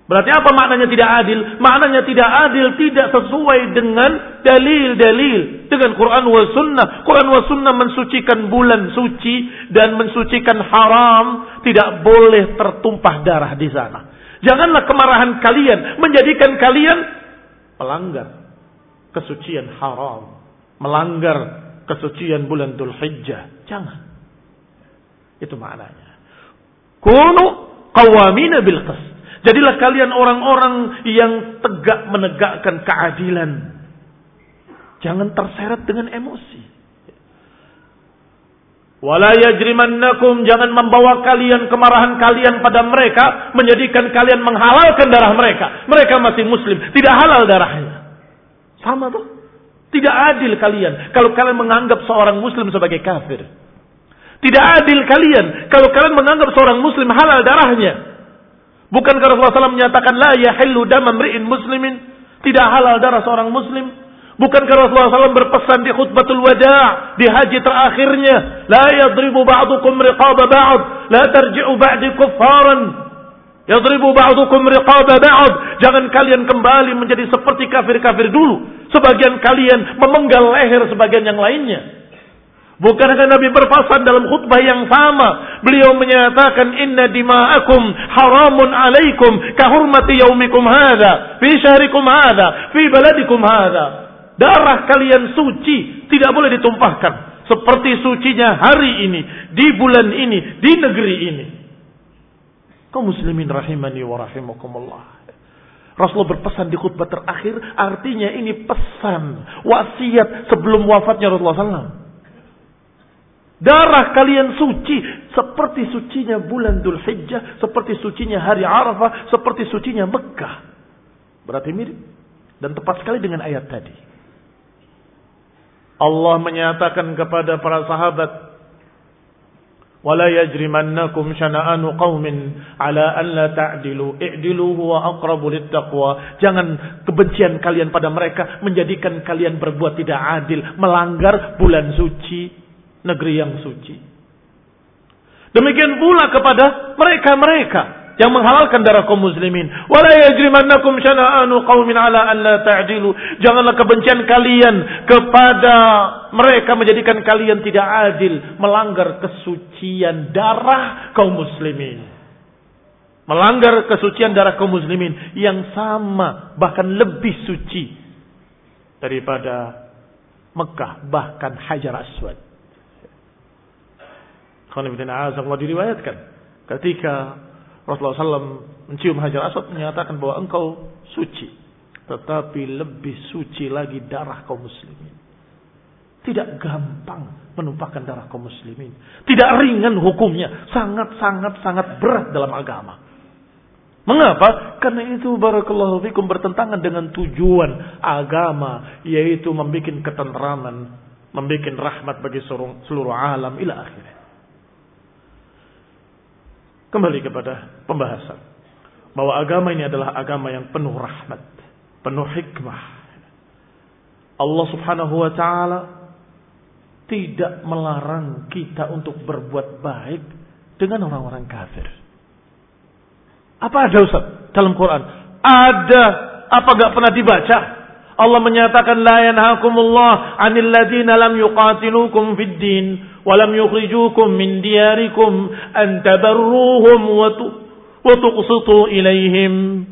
Berarti apa maknanya tidak adil? Maknanya tidak adil tidak sesuai dengan dalil-dalil dengan Quran wa sunnah. Quran wa sunnah mensucikan bulan suci dan mensucikan haram. Tidak boleh tertumpah darah di sana. Janganlah kemarahan kalian menjadikan kalian melanggar kesucian haram. Melanggar kesucian bulan Dhul Hijjah. Jangan. Itu maknanya. Kunu qawamina bil. Jadilah kalian orang-orang yang tegak menegakkan keadilan. Jangan terseret dengan emosi. Wala yajrimannakum jangan membawa kalian kemarahan kalian pada mereka menjadikan kalian menghalalkan darah mereka. Mereka masih muslim, tidak halal darahnya. Sama tuh. Tidak adil kalian kalau kalian menganggap seorang muslim sebagai kafir. Tidak adil kalian kalau kalian menganggap seorang muslim halal darahnya. Bukankah Rasulullah SAW menyatakan la yahillu dam mri'in muslimin? Tidak halal darah seorang muslim. Bukankah Rasulullah SAW berpesan di khutbatul wada' di haji terakhirnya, la yadribu ba'dukum riqaba ba'd, la tarji'u ba'di kuffaran. Yadribu ba'dukum riqaba ba'd. Jangan kalian kembali menjadi seperti kafir-kafir dulu. Sebagian kalian memenggal leher sebagian yang lainnya. Bukankah Nabi berpesan dalam khutbah yang sama? Beliau menyatakan inna dima'akum haramun alaikum kahurmati yaumikum hadha fi syahrikum hadha fi baladikum hadha. Darah kalian suci tidak boleh ditumpahkan seperti sucinya hari ini, di bulan ini, di negeri ini. Kau muslimin rahimani wa rahimakumullah. Rasulullah berpesan di khutbah terakhir, artinya ini pesan, wasiat sebelum wafatnya Rasulullah SAW. Darah kalian suci seperti sucinya bulan Dhul Hijjah, seperti sucinya hari Arafah, seperti sucinya Mekah. Berarti mirip dan tepat sekali dengan ayat tadi. Allah menyatakan kepada para sahabat, "Wala yajrimannakum syana'anu qaumin ala an la ta'dilu, i'dilu huwa aqrabu littaqwa." Jangan kebencian kalian pada mereka menjadikan kalian berbuat tidak adil, melanggar bulan suci, negeri yang suci. Demikian pula kepada mereka-mereka yang menghalalkan darah kaum muslimin. Wala yajrimannakum syana'anu qaumin ala an la ta'dilu. Janganlah kebencian kalian kepada mereka menjadikan kalian tidak adil, melanggar kesucian darah kaum muslimin. Melanggar kesucian darah kaum muslimin yang sama bahkan lebih suci daripada Mekah bahkan Hajar Aswad. Allah diriwayatkan ketika Rasulullah SAW mencium Hajar Aswad menyatakan bahwa engkau suci, tetapi lebih suci lagi darah kaum muslimin. Tidak gampang menumpahkan darah kaum muslimin. Tidak ringan hukumnya, sangat sangat sangat berat dalam agama. Mengapa? Karena itu barakallahu fikum bertentangan dengan tujuan agama yaitu membuat ketentraman, membuat rahmat bagi seluruh, seluruh alam ila akhirnya. Kembali kepada pembahasan. Bahwa agama ini adalah agama yang penuh rahmat. Penuh hikmah. Allah subhanahu wa ta'ala tidak melarang kita untuk berbuat baik dengan orang-orang kafir. Apa ada Ustaz dalam Quran? Ada. Apa gak pernah dibaca? Allah menyatakan la yanhakumullah 'anil ladzina lam yuqatilukum fid din wa lam yukhrijukum min diyarikum an tabarruhum wa tuqsitu ilaihim.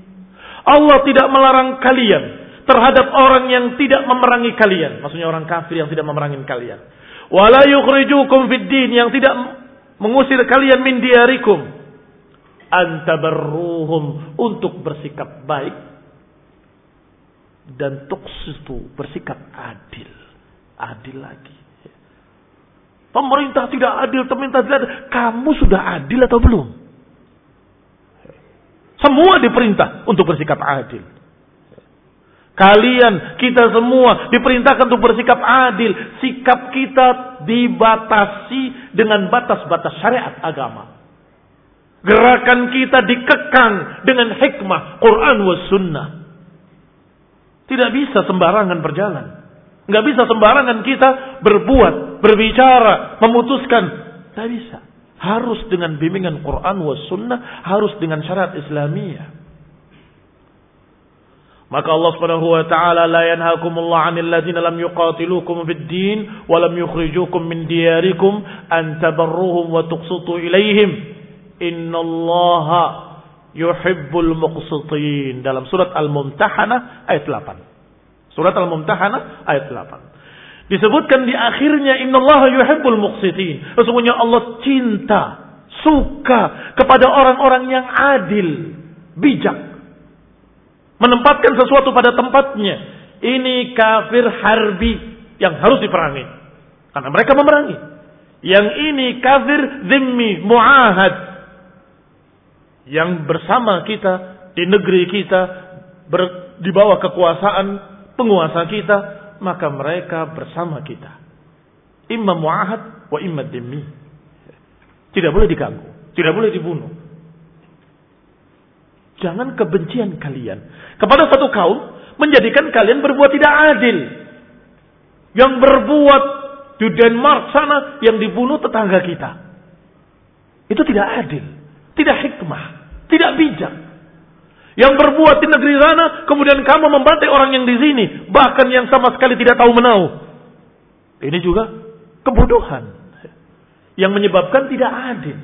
Allah tidak melarang kalian terhadap orang yang tidak memerangi kalian, maksudnya orang kafir yang tidak memerangi kalian. Wala yukhrijukum fid din yang tidak mengusir kalian min diyarikum an tabarruhum untuk bersikap baik dan tuksitu bersikap adil. Adil lagi. Pemerintah tidak adil, pemerintah tidak adil. Kamu sudah adil atau belum? Semua diperintah untuk bersikap adil. Kalian, kita semua diperintahkan untuk bersikap adil. Sikap kita dibatasi dengan batas-batas syariat agama. Gerakan kita dikekang dengan hikmah Quran wa sunnah. Tidak bisa sembarangan berjalan. Nggak bisa sembarangan kita berbuat, berbicara, memutuskan. Tidak bisa. Harus dengan bimbingan Quran wa sunnah. Harus dengan syariat Islamiyah. Maka Allah Subhanahu wa taala la yanhaakumullahu 'anil ladzina lam yuqatilukum fid din wa lam yukhrijukum min diyarikum an tabarruhum wa tuqsitu ilaihim. Innallaha yuhibbul muqsitin dalam surat Al-Mumtahanah ayat 8. Surat Al-Mumtahanah ayat 8. Disebutkan di akhirnya innallaha yuhibbul muqsitin. Sesungguhnya Allah cinta, suka kepada orang-orang yang adil, bijak. Menempatkan sesuatu pada tempatnya. Ini kafir harbi yang harus diperangi. Karena mereka memerangi. Yang ini kafir zimmi, muahad, yang bersama kita di negeri kita ber, di bawah kekuasaan penguasa kita maka mereka bersama kita. Imam muahad wa imam demi tidak boleh diganggu tidak boleh dibunuh. Jangan kebencian kalian kepada satu kaum menjadikan kalian berbuat tidak adil. Yang berbuat di Denmark sana yang dibunuh tetangga kita. Itu tidak adil tidak hikmah. Tidak bijak. Yang berbuat di negeri sana, kemudian kamu membantai orang yang di sini. Bahkan yang sama sekali tidak tahu menau. Ini juga kebodohan. Yang menyebabkan tidak adil.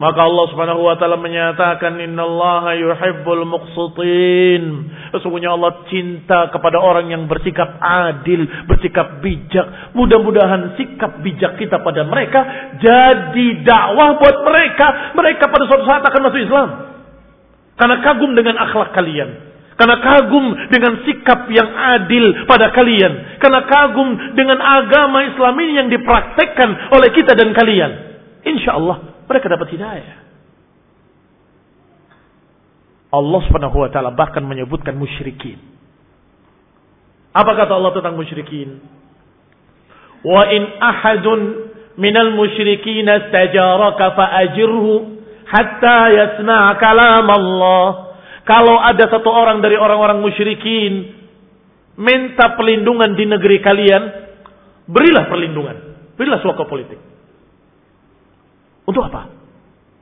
Maka Allah Subhanahu wa taala menyatakan innallaha yuhibbul muqsitin. Sesungguhnya Allah cinta kepada orang yang bersikap adil, bersikap bijak. Mudah-mudahan sikap bijak kita pada mereka jadi dakwah buat mereka. Mereka pada suatu saat akan masuk Islam. Karena kagum dengan akhlak kalian. Karena kagum dengan sikap yang adil pada kalian. Karena kagum dengan agama Islam ini yang dipraktekkan oleh kita dan kalian. Insya Allah mereka dapat hidayah. Allah Subhanahu wa taala bahkan menyebutkan musyrikin. Apa kata Allah tentang musyrikin? Wa in ahadun minal musyrikin istajaraka fa'ajirhu hatta yasma' kalam Allah. Kalau ada satu orang dari orang-orang musyrikin minta perlindungan di negeri kalian, berilah perlindungan. Berilah suaka politik. Untuk apa?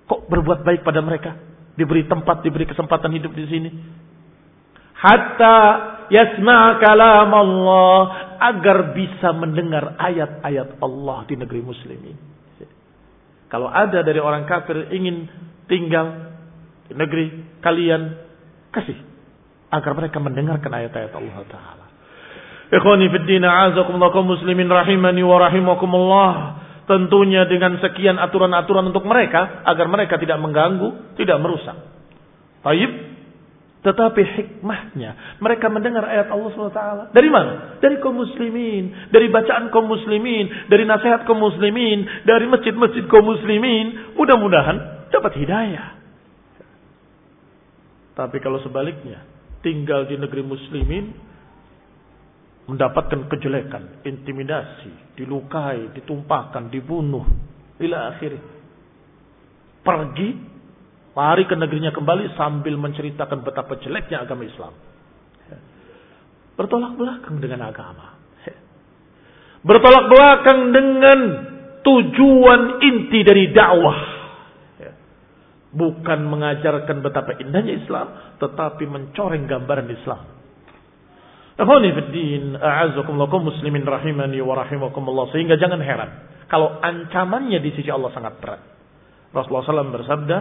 Kok berbuat baik pada mereka? Diberi tempat, diberi kesempatan hidup di sini. Hatta yasma' kalam Allah. Agar bisa mendengar ayat-ayat Allah di negeri muslimin. Kalau ada dari orang kafir ingin tinggal di negeri kalian, kasih. Agar mereka mendengarkan ayat-ayat Allah Ta'ala. Ikhwani fi din a'azakumullah muslimin rahimani wa rahimakumullah. Tentunya dengan sekian aturan-aturan untuk mereka agar mereka tidak mengganggu, tidak merusak. Baik. Tetapi hikmahnya mereka mendengar ayat Allah SWT. Dari mana? Dari kaum muslimin. Dari bacaan kaum muslimin. Dari nasihat kaum muslimin. Dari masjid-masjid kaum muslimin. Mudah-mudahan dapat hidayah. Tapi kalau sebaliknya. Tinggal di negeri muslimin mendapatkan kejelekan, intimidasi, dilukai, ditumpahkan, dibunuh, ila akhir. Pergi, lari ke negerinya kembali sambil menceritakan betapa jeleknya agama Islam. Bertolak belakang dengan agama. Bertolak belakang dengan tujuan inti dari dakwah. Bukan mengajarkan betapa indahnya Islam, tetapi mencoreng gambaran Islam. Akhwani fiddin, a'azakumullah muslimin rahimani wa rahimakumullah. Sehingga jangan heran. Kalau ancamannya di sisi Allah sangat berat. Rasulullah SAW bersabda,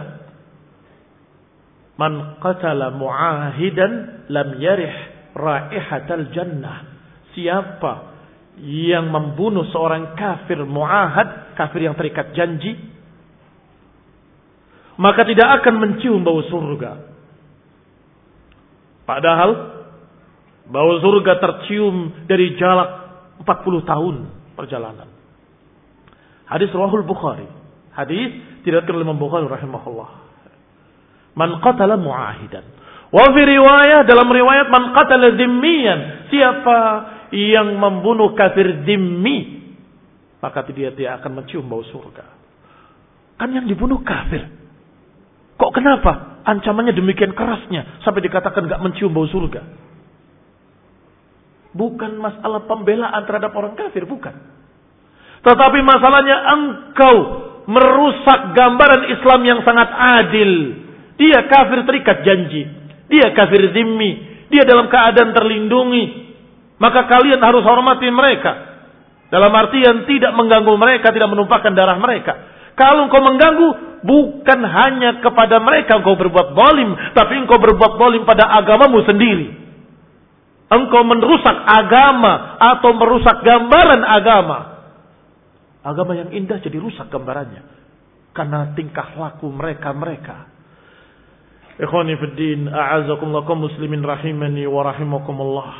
Man qatala mu'ahidan lam yarih raihatal jannah. Siapa yang membunuh seorang kafir mu'ahad, kafir yang terikat janji, maka tidak akan mencium bau surga. Padahal bau surga tercium dari jarak 40 tahun perjalanan. Hadis Rahul Bukhari. Hadis tidak oleh Imam Bukhari rahimahullah. Man qatala mu'ahidan. Wa fi riwayah dalam riwayat man qatala dhimmiyan. Siapa yang membunuh kafir dhimmi maka dia tidak akan mencium bau surga. Kan yang dibunuh kafir. Kok kenapa? Ancamannya demikian kerasnya sampai dikatakan gak mencium bau surga. Bukan masalah pembelaan terhadap orang kafir, bukan. Tetapi masalahnya engkau merusak gambaran Islam yang sangat adil. Dia kafir terikat janji. Dia kafir zimmi. Dia dalam keadaan terlindungi. Maka kalian harus hormati mereka. Dalam artian tidak mengganggu mereka, tidak menumpahkan darah mereka. Kalau engkau mengganggu, bukan hanya kepada mereka engkau berbuat zalim, tapi engkau berbuat zalim pada agamamu sendiri. Engkau merusak agama atau merusak gambaran agama. Agama yang indah jadi rusak gambarannya. Karena tingkah laku mereka-mereka. Ikhwani fiddin, a'azakumullah muslimin rahimani wa rahimakumullah.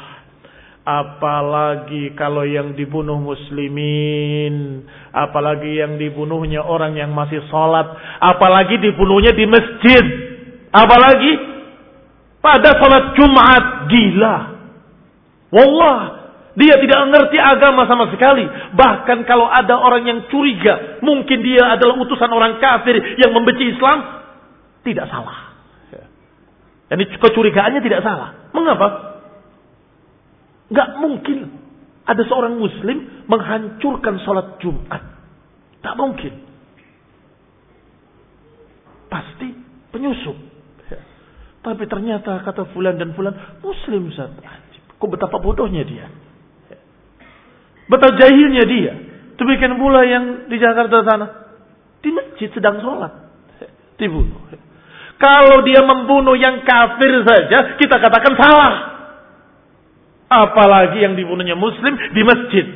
Apalagi kalau yang dibunuh muslimin. Apalagi yang dibunuhnya orang yang masih sholat. Apalagi dibunuhnya di masjid. Apalagi pada sholat Jumat. Gila. Wallah. Dia tidak mengerti agama sama sekali. Bahkan kalau ada orang yang curiga. Mungkin dia adalah utusan orang kafir yang membenci Islam. Tidak salah. Jadi kecurigaannya tidak salah. Mengapa? Gak mungkin ada seorang muslim menghancurkan sholat Jumat. Tak mungkin. Pasti penyusup. Tapi ternyata kata fulan dan fulan muslim Ustaz. Kok betapa bodohnya dia. Betapa jahilnya dia. Demikian pula yang di Jakarta sana. Di masjid sedang sholat. Dibunuh. Kalau dia membunuh yang kafir saja, kita katakan salah. Apalagi yang dibunuhnya muslim di masjid.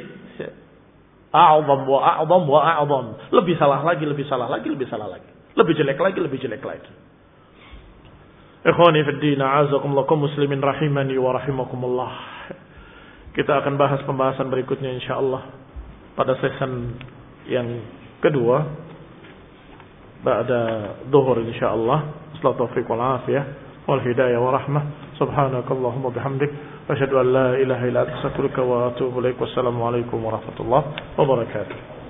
A'zam wa a'zam wa a'zam. Lebih salah lagi, lebih salah lagi, lebih salah lagi. Lebih jelek lagi, lebih jelek lagi. Ikhwani fiddin, a'azakumullah muslimin rahimani wa rahimakumullah. Kita akan bahas pembahasan berikutnya insyaallah pada season yang kedua ba'da dhuhur insyaallah. Setelah taufiq wal afiyah wal hidayah wa rahmah. Subhanakallahumma bihamdik an la ilaha wa atubu warahmatullahi wabarakatuh.